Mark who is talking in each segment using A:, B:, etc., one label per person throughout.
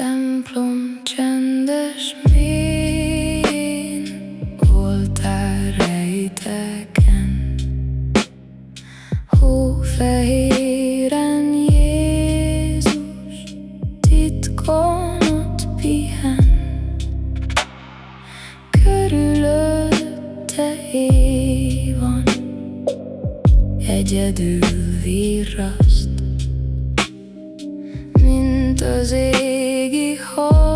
A: templom csendes mén Voltál rejteken. Hófehéren Jézus titkon ott pihen. Körülötte éj van Egyedül virraszt. Mint az égi Hold.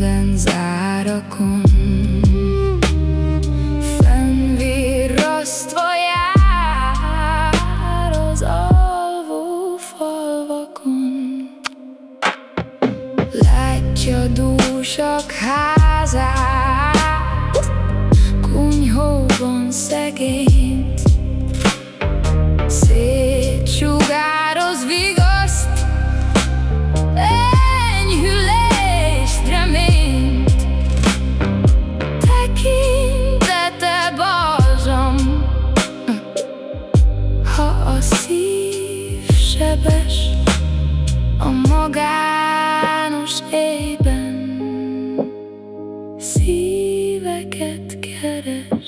A: Minden zárakon. Fennvirrasztva jár az alvó falvakon. Látja dúsak házát Kunyhóban szegényt sebes a magános éjben Szíveket keres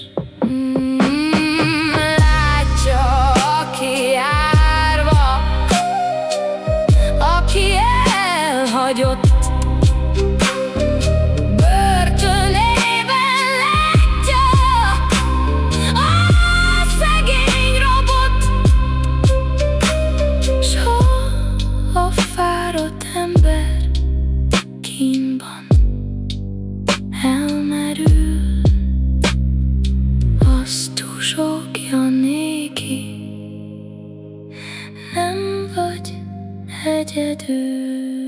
A: hedyedir.